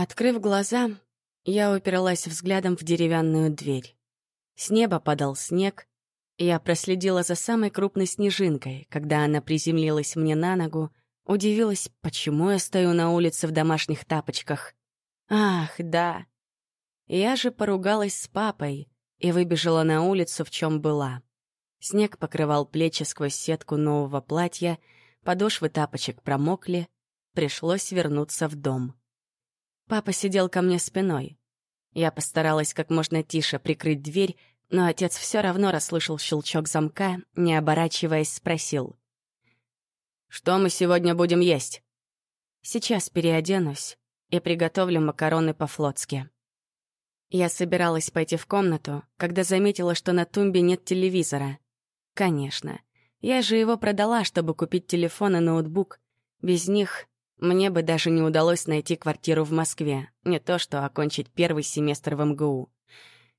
Открыв глаза, я упиралась взглядом в деревянную дверь. С неба падал снег, и я проследила за самой крупной снежинкой, когда она приземлилась мне на ногу, удивилась, почему я стою на улице в домашних тапочках. Ах, да. Я же поругалась с папой и выбежала на улицу, в чем была. Снег покрывал плечи сквозь сетку нового платья, подошвы тапочек промокли, пришлось вернуться в дом. Папа сидел ко мне спиной. Я постаралась как можно тише прикрыть дверь, но отец все равно расслышал щелчок замка, не оборачиваясь, спросил. «Что мы сегодня будем есть?» «Сейчас переоденусь и приготовлю макароны по-флотски». Я собиралась пойти в комнату, когда заметила, что на тумбе нет телевизора. Конечно. Я же его продала, чтобы купить телефон и ноутбук. Без них мне бы даже не удалось найти квартиру в Москве, не то что окончить первый семестр в МГУ.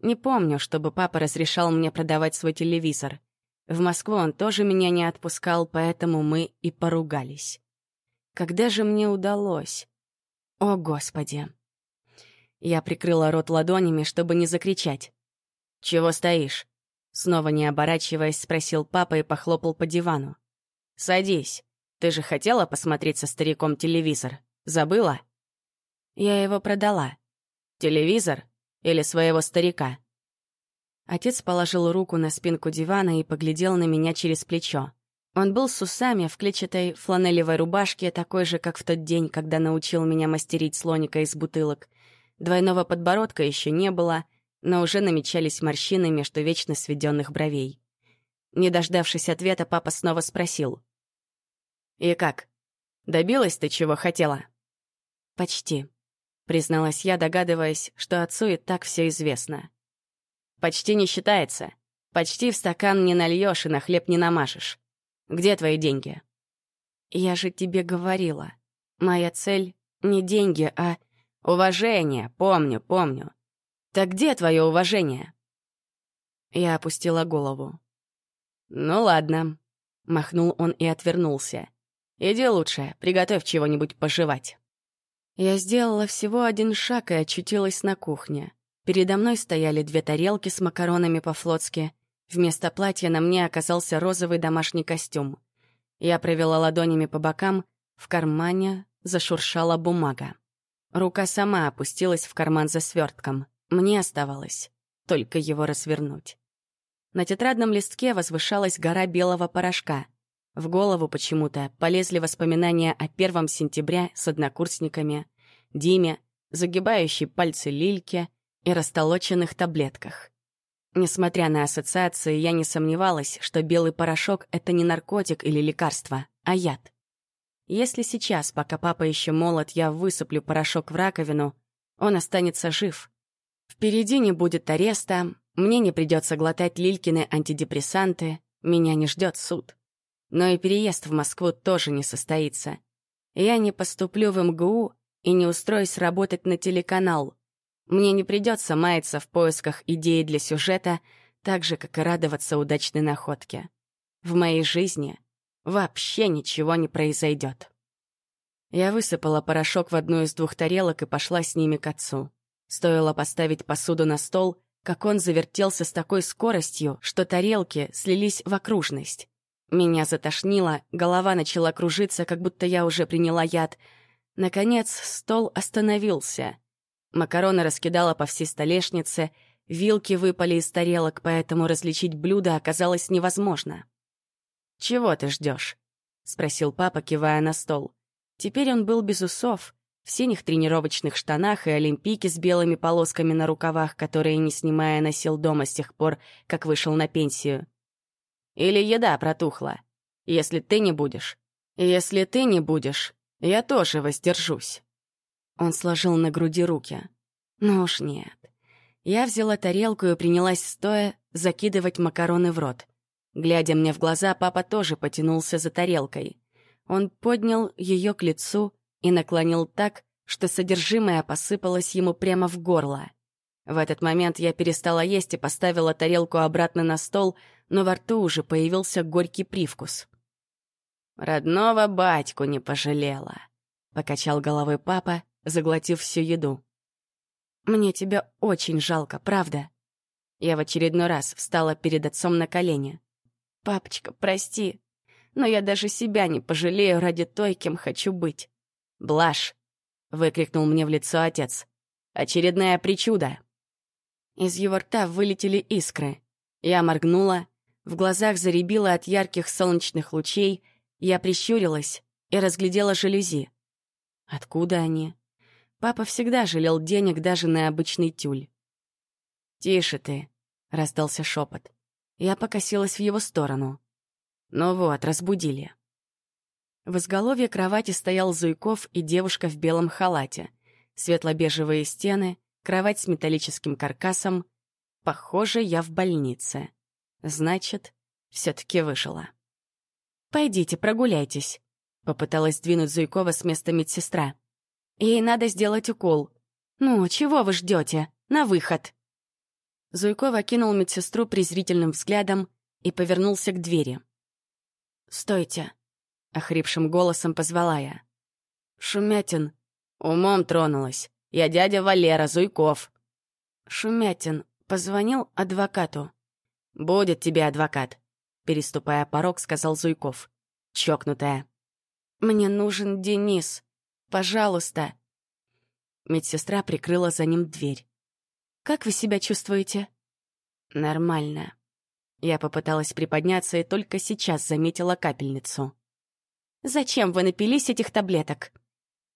Не помню, чтобы папа разрешал мне продавать свой телевизор. В Москву он тоже меня не отпускал, поэтому мы и поругались. Когда же мне удалось? О, Господи! Я прикрыла рот ладонями, чтобы не закричать. «Чего стоишь?» Снова не оборачиваясь, спросил папа и похлопал по дивану. «Садись. Ты же хотела посмотреть со стариком телевизор? Забыла?» «Я его продала». «Телевизор? Или своего старика?» Отец положил руку на спинку дивана и поглядел на меня через плечо. Он был с усами в клетчатой фланелевой рубашке, такой же, как в тот день, когда научил меня мастерить слоника из бутылок. Двойного подбородка еще не было, но уже намечались морщины между вечно сведенных бровей. Не дождавшись ответа, папа снова спросил. «И как? Добилась ты, чего хотела?» «Почти», — призналась я, догадываясь, что отцу и так все известно. «Почти не считается. Почти в стакан не нальешь и на хлеб не намажешь. Где твои деньги?» «Я же тебе говорила. Моя цель — не деньги, а...» «Уважение, помню, помню. Так где твое уважение?» Я опустила голову. «Ну ладно», — махнул он и отвернулся. Иди лучше, приготовь чего-нибудь пожевать». Я сделала всего один шаг и очутилась на кухне. Передо мной стояли две тарелки с макаронами по-флотски. Вместо платья на мне оказался розовый домашний костюм. Я провела ладонями по бокам, в кармане зашуршала бумага. Рука сама опустилась в карман за свертком. Мне оставалось только его развернуть. На тетрадном листке возвышалась гора белого порошка. В голову почему-то полезли воспоминания о первом сентября с однокурсниками, Диме, загибающей пальцы Лильке и растолоченных таблетках. Несмотря на ассоциации, я не сомневалась, что белый порошок — это не наркотик или лекарство, а яд. Если сейчас, пока папа еще молод, я высыплю порошок в раковину, он останется жив. Впереди не будет ареста, мне не придется глотать Лилькины антидепрессанты, меня не ждет суд. Но и переезд в Москву тоже не состоится. Я не поступлю в МГУ и не устроюсь работать на телеканал. Мне не придется маяться в поисках идеи для сюжета, так же, как и радоваться удачной находке. В моей жизни вообще ничего не произойдет. Я высыпала порошок в одну из двух тарелок и пошла с ними к отцу. Стоило поставить посуду на стол, как он завертелся с такой скоростью, что тарелки слились в окружность. Меня затошнило, голова начала кружиться, как будто я уже приняла яд. Наконец, стол остановился. Макароны раскидала по всей столешнице, вилки выпали из тарелок, поэтому различить блюдо оказалось невозможно. «Чего ты ждешь? спросил папа, кивая на стол. Теперь он был без усов, в синих тренировочных штанах и олимпийке с белыми полосками на рукавах, которые, не снимая, носил дома с тех пор, как вышел на пенсию. Или еда протухла. Если ты не будешь. Если ты не будешь, я тоже воздержусь». Он сложил на груди руки. «Ну уж нет». Я взяла тарелку и принялась стоя закидывать макароны в рот. Глядя мне в глаза, папа тоже потянулся за тарелкой. Он поднял ее к лицу и наклонил так, что содержимое посыпалось ему прямо в горло. В этот момент я перестала есть и поставила тарелку обратно на стол, но во рту уже появился горький привкус. «Родного батьку не пожалела», — покачал головой папа заглотив всю еду. «Мне тебя очень жалко, правда?» Я в очередной раз встала перед отцом на колени. «Папочка, прости, но я даже себя не пожалею ради той, кем хочу быть». «Блажь!» — выкрикнул мне в лицо отец. «Очередная причуда!» Из его рта вылетели искры. Я моргнула, в глазах заребило от ярких солнечных лучей, я прищурилась и разглядела жалюзи. Откуда они? Папа всегда жалел денег даже на обычный тюль. «Тише ты», — раздался шепот. Я покосилась в его сторону. Ну вот, разбудили. В изголовье кровати стоял Зуйков и девушка в белом халате. Светло-бежевые стены, кровать с металлическим каркасом. Похоже, я в больнице. Значит, все таки выжила. «Пойдите, прогуляйтесь», — попыталась сдвинуть Зуйкова с места медсестра. «Ей надо сделать укол. Ну, чего вы ждете? На выход!» Зуйкова кинул медсестру презрительным взглядом и повернулся к двери. «Стойте!» — охрипшим голосом позвала я. «Шумятин!» «Умом тронулась. Я дядя Валера Зуйков». Шумятин позвонил адвокату. «Будет тебе адвокат», — переступая порог, сказал Зуйков. «Чокнутая». «Мне нужен Денис. Пожалуйста». Медсестра прикрыла за ним дверь. «Как вы себя чувствуете?» «Нормально». Я попыталась приподняться и только сейчас заметила капельницу. «Зачем вы напились этих таблеток?»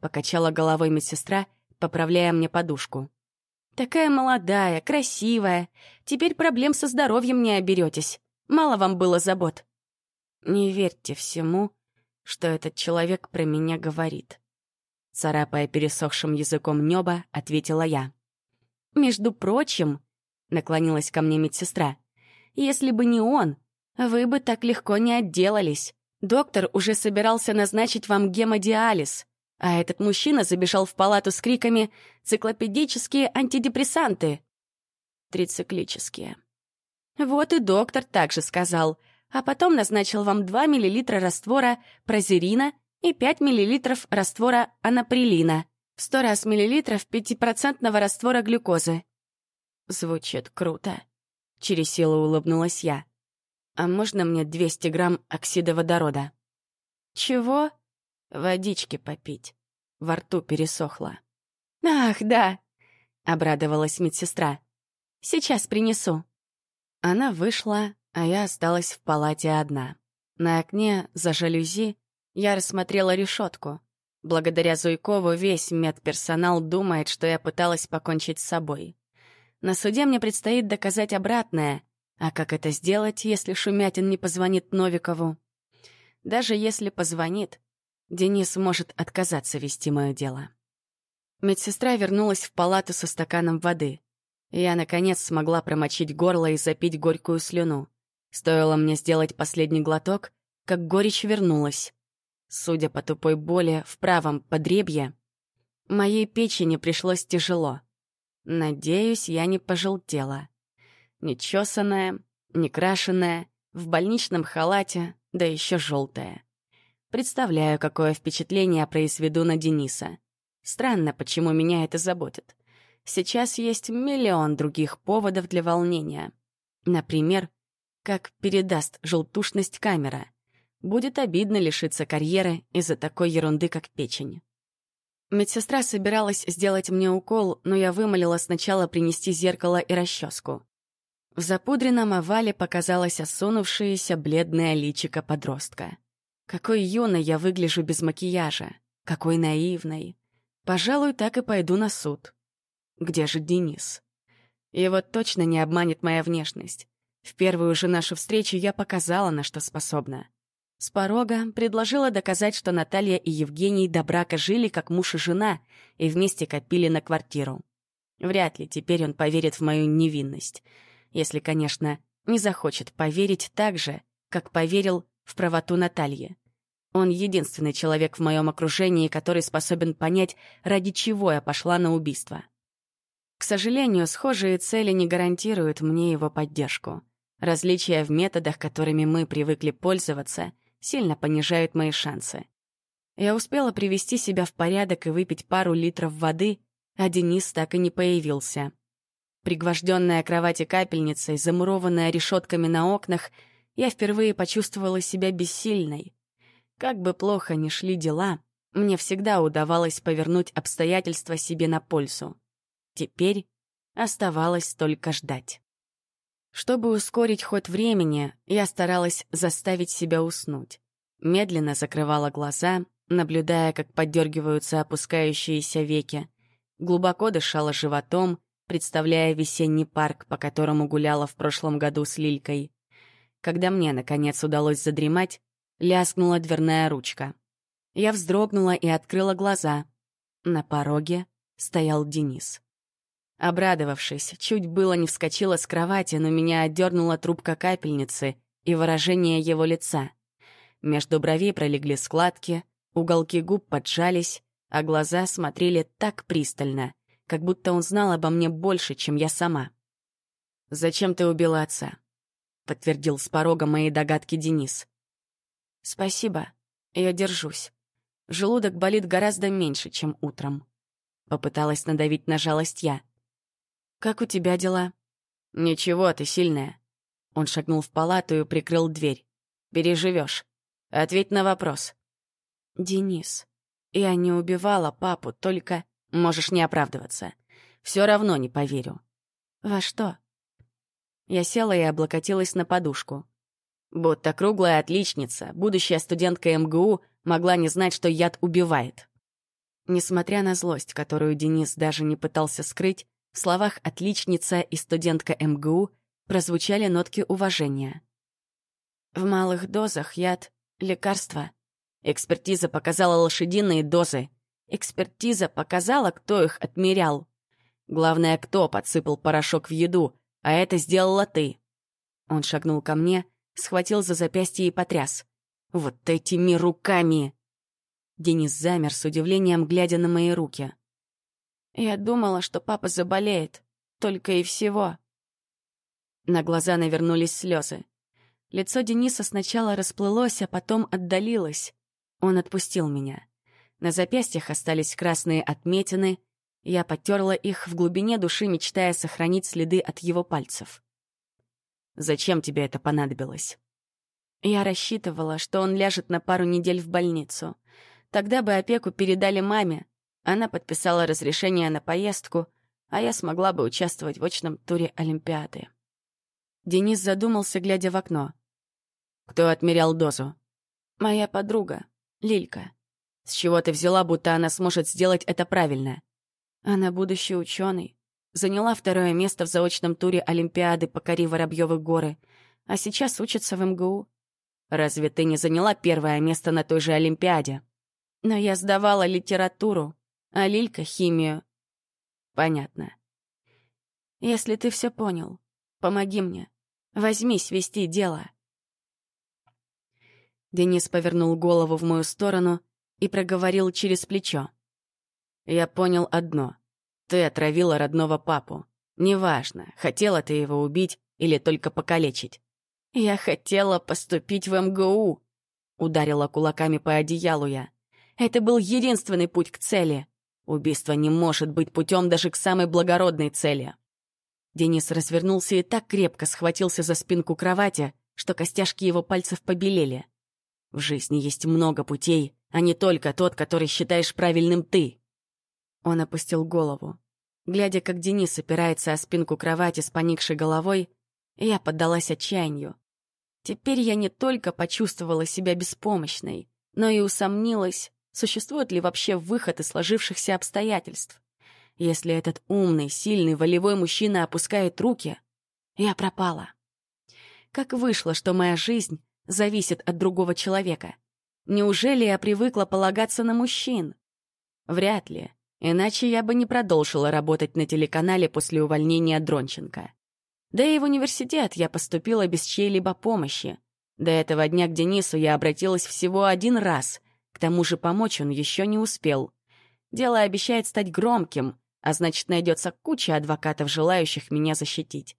Покачала головой медсестра, поправляя мне подушку. Такая молодая, красивая. Теперь проблем со здоровьем не оберетесь. Мало вам было забот. Не верьте всему, что этот человек про меня говорит. Царапая пересохшим языком неба, ответила я. «Между прочим», — наклонилась ко мне медсестра, «если бы не он, вы бы так легко не отделались. Доктор уже собирался назначить вам гемодиализ. А этот мужчина забежал в палату с криками «Циклопедические антидепрессанты!» Трициклические. Вот и доктор также сказал, а потом назначил вам 2 мл раствора прозерина и 5 мл раствора анаприлина, в 100 раз миллилитров 5% раствора глюкозы. Звучит круто. Через силу улыбнулась я. А можно мне 200 грамм оксида водорода? Чего? Водички попить. Во рту пересохло. «Ах, да!» — обрадовалась медсестра. «Сейчас принесу». Она вышла, а я осталась в палате одна. На окне, за жалюзи, я рассмотрела решетку. Благодаря Зуйкову весь медперсонал думает, что я пыталась покончить с собой. На суде мне предстоит доказать обратное. А как это сделать, если Шумятин не позвонит Новикову? Даже если позвонит, Денис может отказаться вести мое дело. Медсестра вернулась в палату со стаканом воды. Я, наконец, смогла промочить горло и запить горькую слюну. Стоило мне сделать последний глоток, как горечь вернулась. Судя по тупой боли в правом подребье, моей печени пришлось тяжело. Надеюсь, я не пожелтела. Нечесанная, некрашенная, в больничном халате, да еще желтая. Представляю, какое впечатление произведу на Дениса. Странно, почему меня это заботит. Сейчас есть миллион других поводов для волнения. Например, как передаст желтушность камера. Будет обидно лишиться карьеры из-за такой ерунды, как печень. Медсестра собиралась сделать мне укол, но я вымолила сначала принести зеркало и расческу. В запудренном овале показалось осунувшееся бледное личико подростка. Какой юной я выгляжу без макияжа. Какой наивной. Пожалуй, так и пойду на суд. Где же Денис? Его точно не обманет моя внешность. В первую же нашу встречу я показала, на что способна. С порога предложила доказать, что Наталья и Евгений до брака жили как муж и жена и вместе копили на квартиру. Вряд ли теперь он поверит в мою невинность. Если, конечно, не захочет поверить так же, как поверил в правоту Натальи. Он единственный человек в моем окружении, который способен понять, ради чего я пошла на убийство. К сожалению, схожие цели не гарантируют мне его поддержку. Различия в методах, которыми мы привыкли пользоваться, сильно понижают мои шансы. Я успела привести себя в порядок и выпить пару литров воды, а Денис так и не появился. Пригвожденная кровати капельницей, замурованная решетками на окнах, я впервые почувствовала себя бессильной. Как бы плохо ни шли дела, мне всегда удавалось повернуть обстоятельства себе на пользу. Теперь оставалось только ждать. Чтобы ускорить ход времени, я старалась заставить себя уснуть. Медленно закрывала глаза, наблюдая, как поддергиваются опускающиеся веки. Глубоко дышала животом, представляя весенний парк, по которому гуляла в прошлом году с Лилькой. Когда мне, наконец, удалось задремать, лязгнула дверная ручка. Я вздрогнула и открыла глаза. На пороге стоял Денис. Обрадовавшись, чуть было не вскочила с кровати, но меня отдернула трубка капельницы и выражение его лица. Между бровей пролегли складки, уголки губ поджались, а глаза смотрели так пристально, как будто он знал обо мне больше, чем я сама. «Зачем ты убила отца?» — подтвердил с порога мои догадки Денис. «Спасибо, я держусь. Желудок болит гораздо меньше, чем утром. Попыталась надавить на жалость я. «Как у тебя дела?» «Ничего, ты сильная». Он шагнул в палату и прикрыл дверь. «Переживешь. Ответь на вопрос». «Денис, я не убивала папу, только...» «Можешь не оправдываться. Все равно не поверю». «Во что?» Я села и облокотилась на подушку. Будто круглая отличница, будущая студентка МГУ, могла не знать, что яд убивает. Несмотря на злость, которую Денис даже не пытался скрыть, в словах «отличница» и «студентка МГУ» прозвучали нотки уважения. В малых дозах яд — лекарство. Экспертиза показала лошадиные дозы. Экспертиза показала, кто их отмерял. Главное, кто подсыпал порошок в еду, а это сделала ты. Он шагнул ко мне, схватил за запястье и потряс. Вот этими руками!» Денис замер с удивлением, глядя на мои руки. «Я думала, что папа заболеет. Только и всего». На глаза навернулись слезы. Лицо Дениса сначала расплылось, а потом отдалилось. Он отпустил меня. На запястьях остались красные отметины. Я потерла их в глубине души, мечтая сохранить следы от его пальцев. «Зачем тебе это понадобилось?» Я рассчитывала, что он ляжет на пару недель в больницу. Тогда бы опеку передали маме. Она подписала разрешение на поездку, а я смогла бы участвовать в очном туре Олимпиады. Денис задумался, глядя в окно. «Кто отмерял дозу?» «Моя подруга, Лилька. С чего ты взяла, будто она сможет сделать это правильно?» «Она будущий ученый. Заняла второе место в заочном туре Олимпиады «Покори Воробьёвы горы», а сейчас учится в МГУ. Разве ты не заняла первое место на той же Олимпиаде? Но я сдавала литературу, а Лилька — химию. Понятно. Если ты все понял, помоги мне. Возьмись вести дело. Денис повернул голову в мою сторону и проговорил через плечо. Я понял одно. Ты отравила родного папу. Неважно, хотела ты его убить или только покалечить. «Я хотела поступить в МГУ», — ударила кулаками по одеялу я. «Это был единственный путь к цели. Убийство не может быть путем даже к самой благородной цели». Денис развернулся и так крепко схватился за спинку кровати, что костяшки его пальцев побелели. «В жизни есть много путей, а не только тот, который считаешь правильным ты». Он опустил голову. Глядя, как Денис опирается о спинку кровати с поникшей головой, я поддалась отчаянию. Теперь я не только почувствовала себя беспомощной, но и усомнилась, существует ли вообще выход из сложившихся обстоятельств. Если этот умный, сильный, волевой мужчина опускает руки, я пропала. Как вышло, что моя жизнь зависит от другого человека? Неужели я привыкла полагаться на мужчин? Вряд ли, иначе я бы не продолжила работать на телеканале после увольнения Дронченко. Да и в университет я поступила без чьей-либо помощи. До этого дня к Денису я обратилась всего один раз. К тому же помочь он еще не успел. Дело обещает стать громким, а значит, найдется куча адвокатов, желающих меня защитить.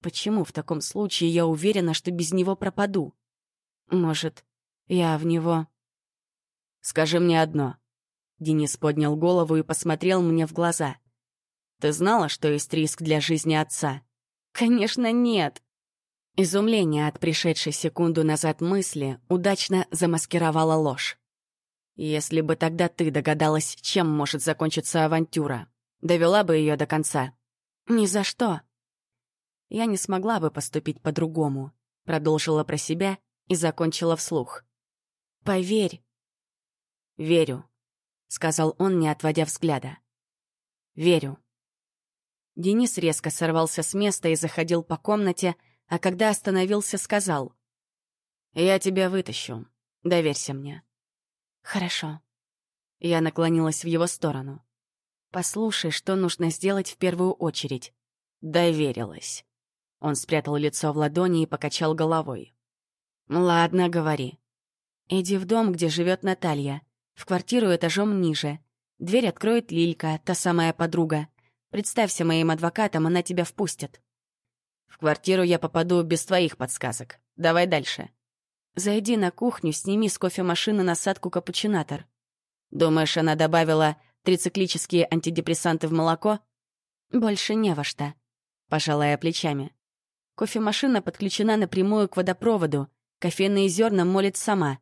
Почему в таком случае я уверена, что без него пропаду? Может, я в него Скажи мне одно». Денис поднял голову и посмотрел мне в глаза. «Ты знала, что есть риск для жизни отца?» «Конечно, нет!» Изумление от пришедшей секунду назад мысли удачно замаскировало ложь. «Если бы тогда ты догадалась, чем может закончиться авантюра, довела бы ее до конца». «Ни за что!» Я не смогла бы поступить по-другому, продолжила про себя и закончила вслух. «Поверь, «Верю», — сказал он, не отводя взгляда. «Верю». Денис резко сорвался с места и заходил по комнате, а когда остановился, сказал. «Я тебя вытащу. Доверься мне». «Хорошо». Я наклонилась в его сторону. «Послушай, что нужно сделать в первую очередь». Доверилась. Он спрятал лицо в ладони и покачал головой. «Ладно, говори. Иди в дом, где живет Наталья в квартиру этажом ниже. Дверь откроет Лилька, та самая подруга. Представься моим адвокатом, она тебя впустит. В квартиру я попаду без твоих подсказок. Давай дальше. Зайди на кухню, сними с кофемашины насадку капучинатор. Думаешь, она добавила трициклические антидепрессанты в молоко? Больше не во что. Пожалая плечами. Кофемашина подключена напрямую к водопроводу. Кофейные зерна молит сама.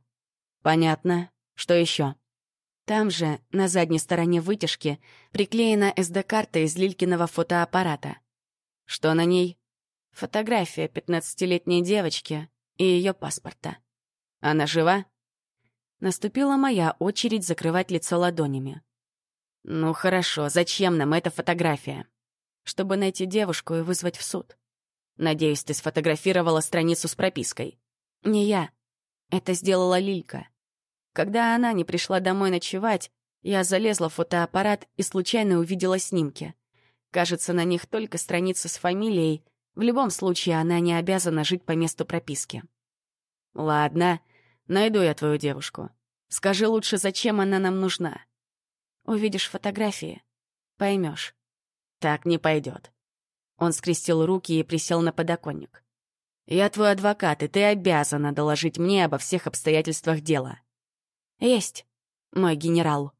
Понятно. Что еще? Там же, на задней стороне вытяжки, приклеена SD-карта из Лилькиного фотоаппарата. Что на ней? Фотография пятнадцатилетней девочки и ее паспорта. Она жива? Наступила моя очередь закрывать лицо ладонями. Ну хорошо, зачем нам эта фотография? Чтобы найти девушку и вызвать в суд. Надеюсь, ты сфотографировала страницу с пропиской. Не я. Это сделала Лилька. Когда она не пришла домой ночевать, я залезла в фотоаппарат и случайно увидела снимки. Кажется, на них только страница с фамилией. В любом случае, она не обязана жить по месту прописки. Ладно, найду я твою девушку. Скажи лучше, зачем она нам нужна. Увидишь фотографии, поймешь. Так не пойдет. Он скрестил руки и присел на подоконник. «Я твой адвокат, и ты обязана доложить мне обо всех обстоятельствах дела. «Есть, мой генерал».